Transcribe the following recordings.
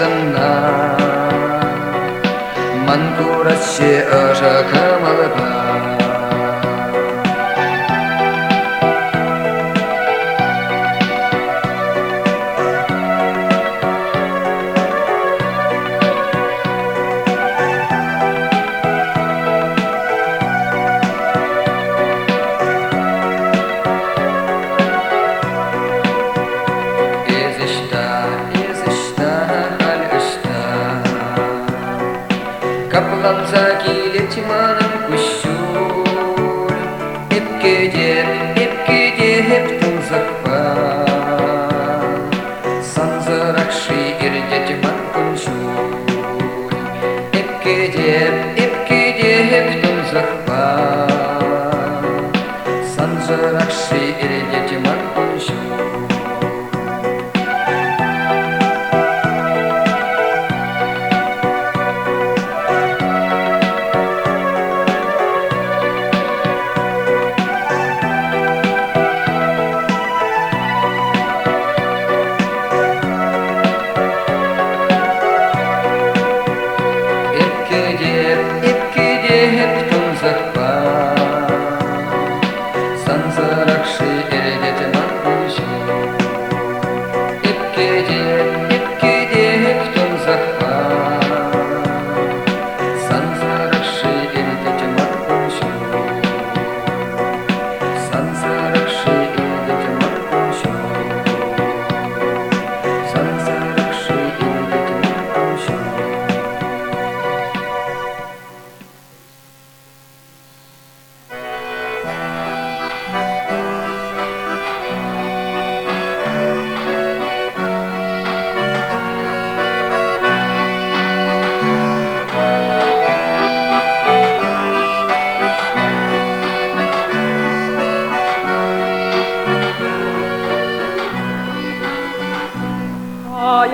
sanna mantura che última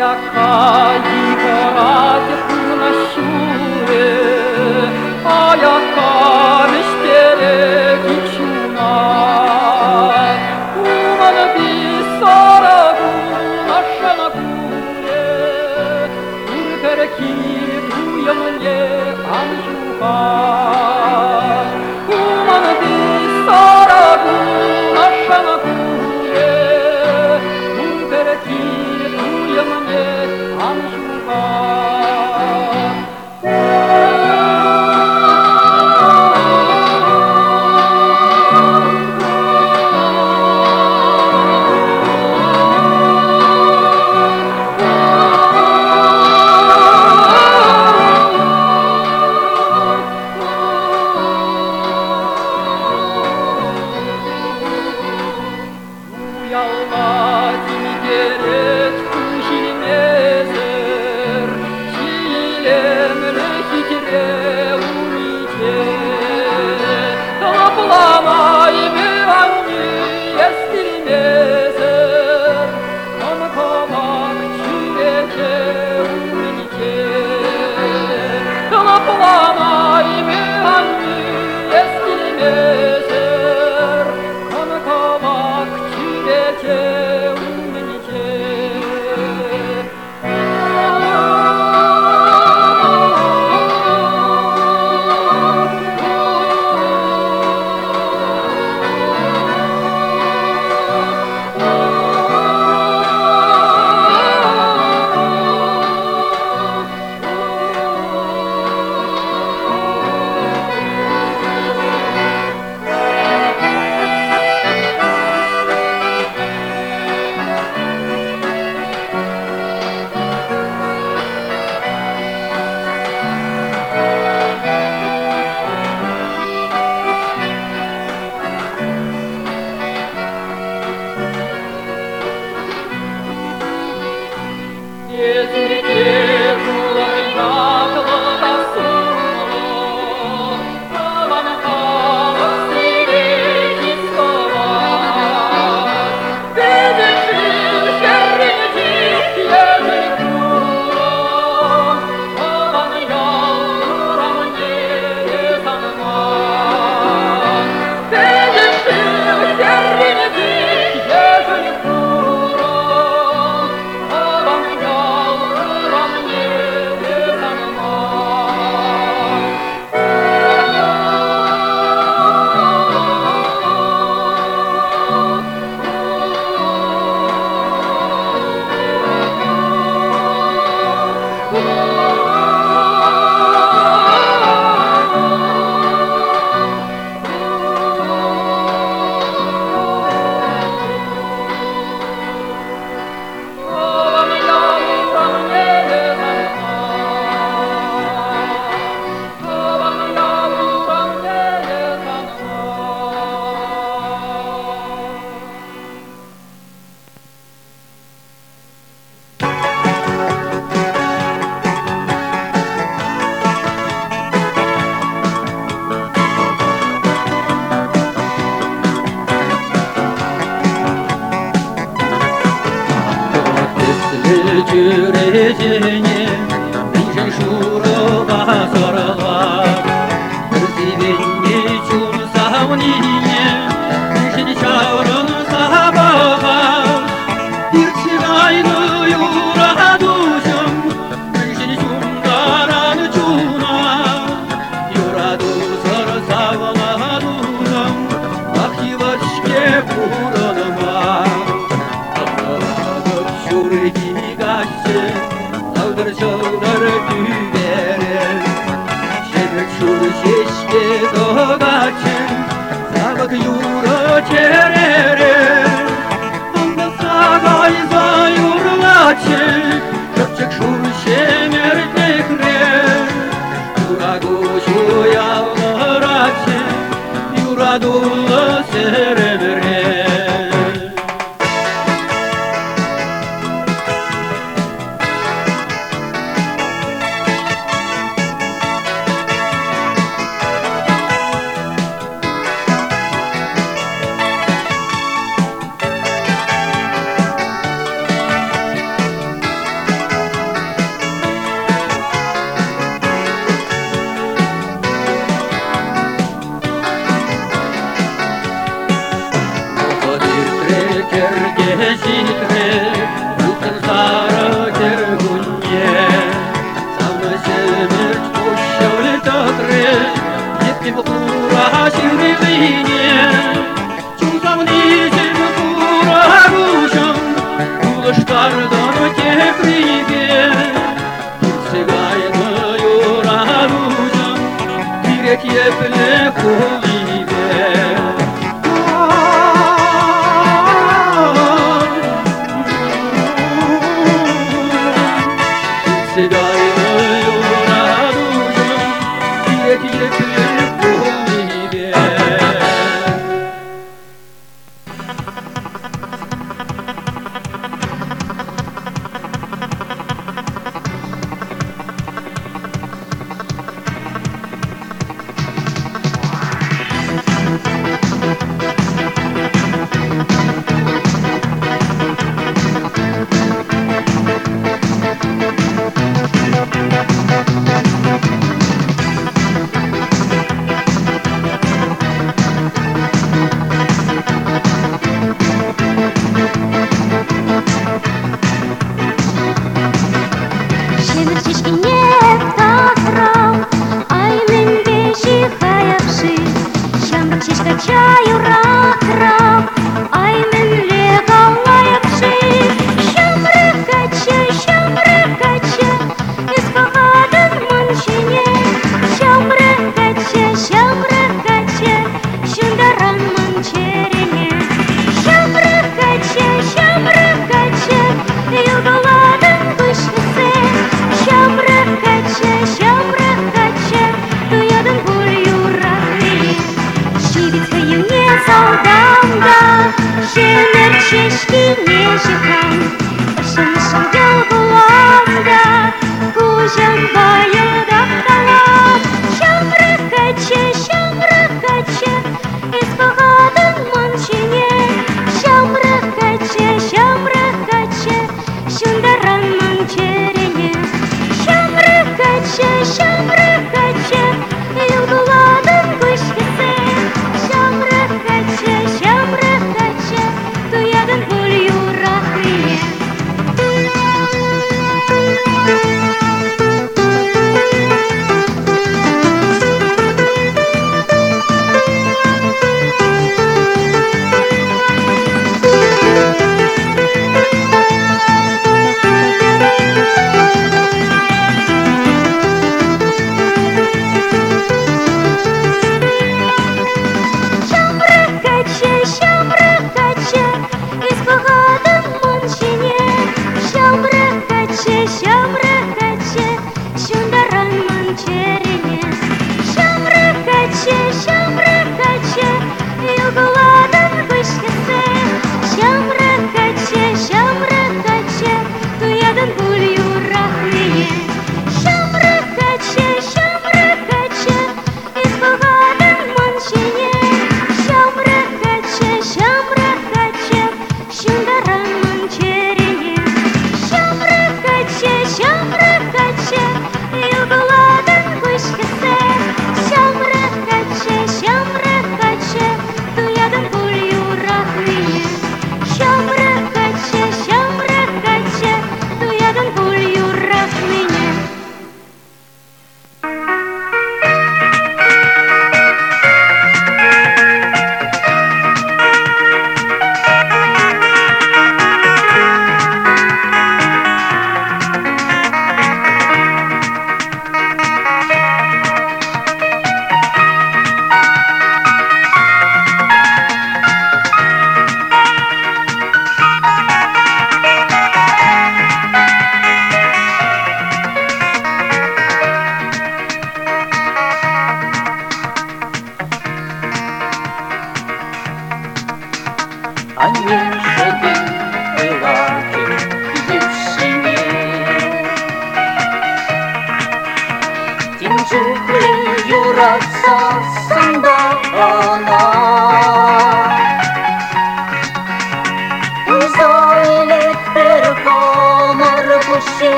a cair.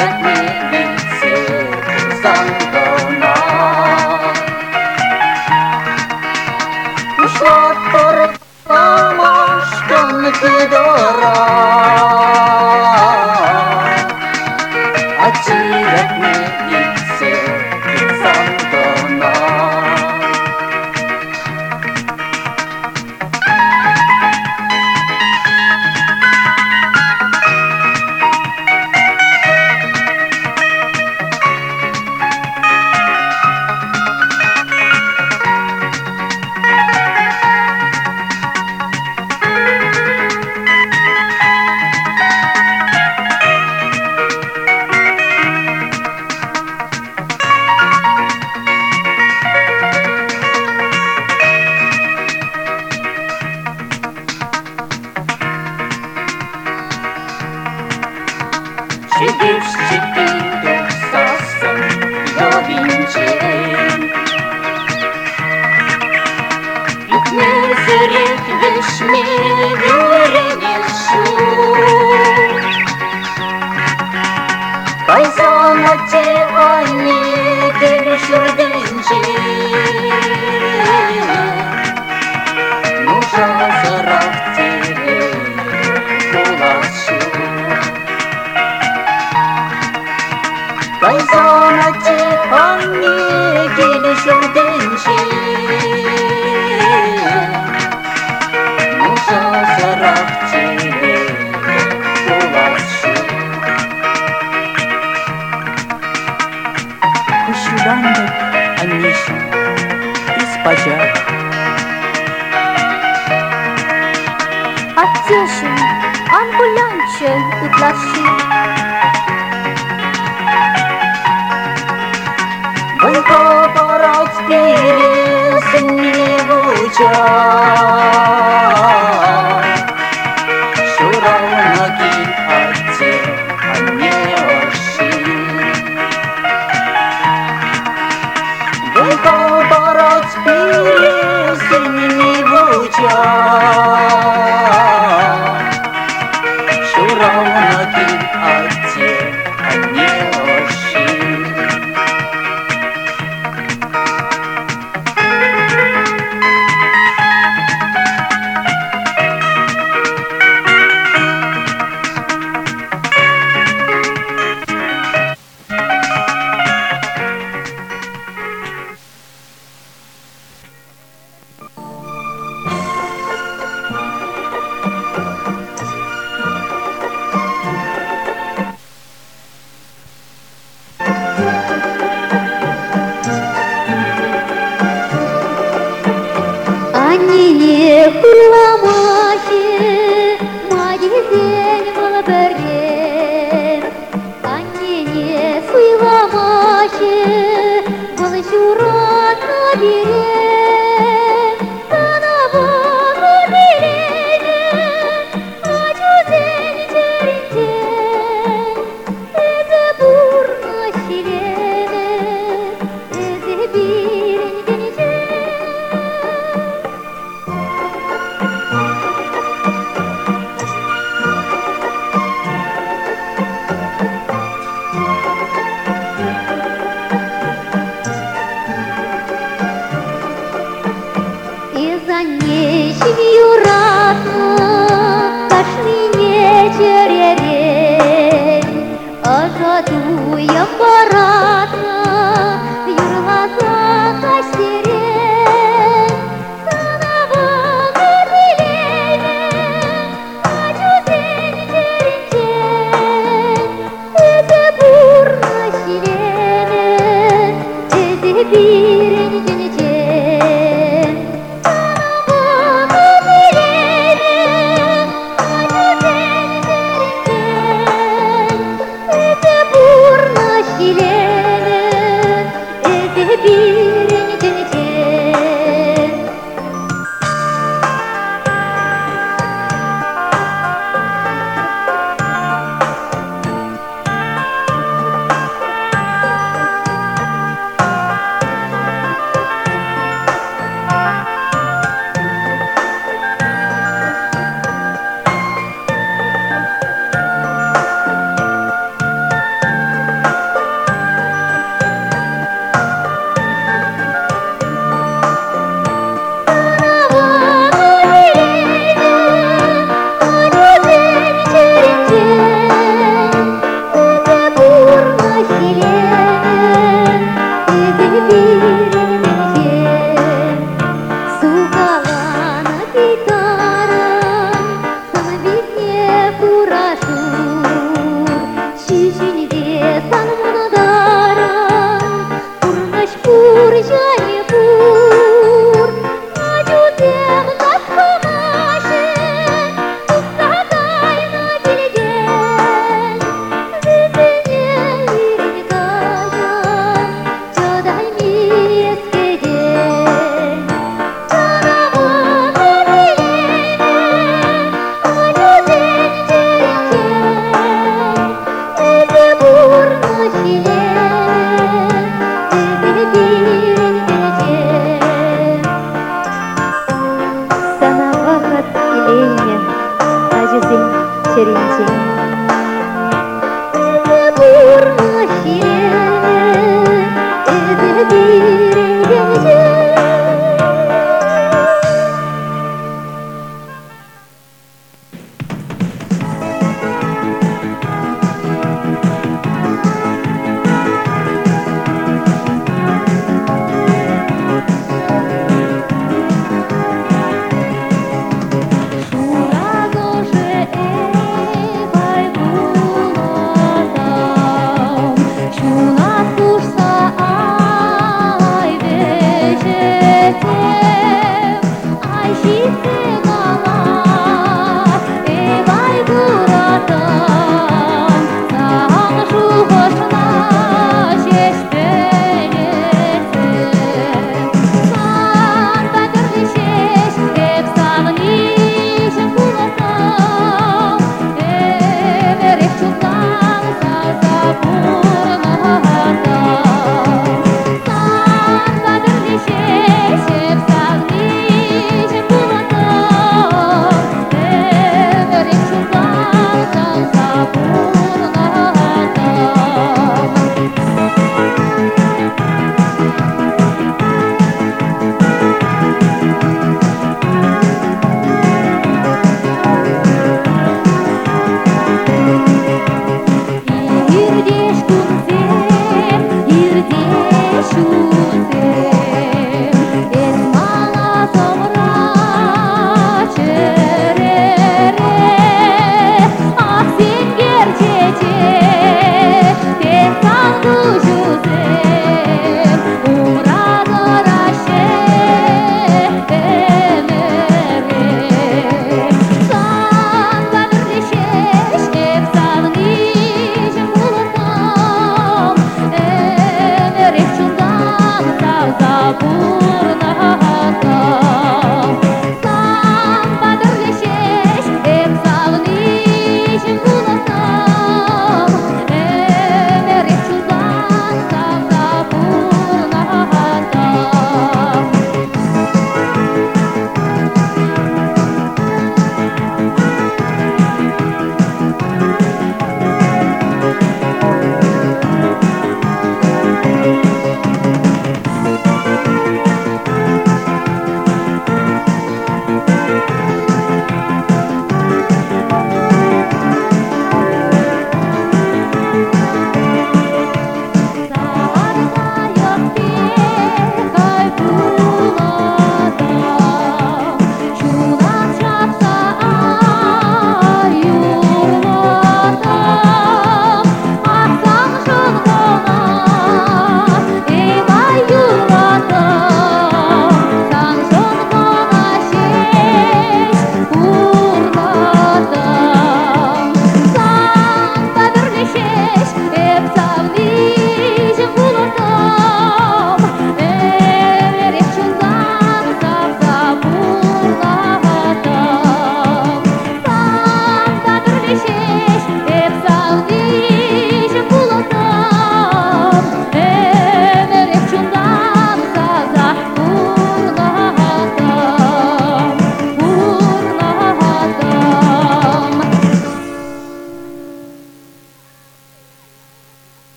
back. Кайсон от чего не ты решил пахнет о нищих и спачах. Отечен, амбулянчен утлаши. Вы попороть пили, сын не